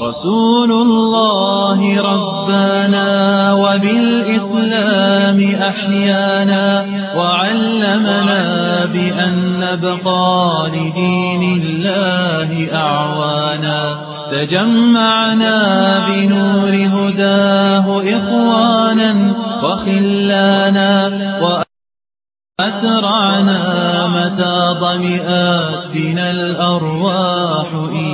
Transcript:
رسول الله ربنا وبالإسلام أحيانا وعلمنا بأن نبقى لدين الله أعوانا تجمعنا بنور هداه إخوانا وخلانا وأترعنا متى ضمئات فينا الأرواح إيمانا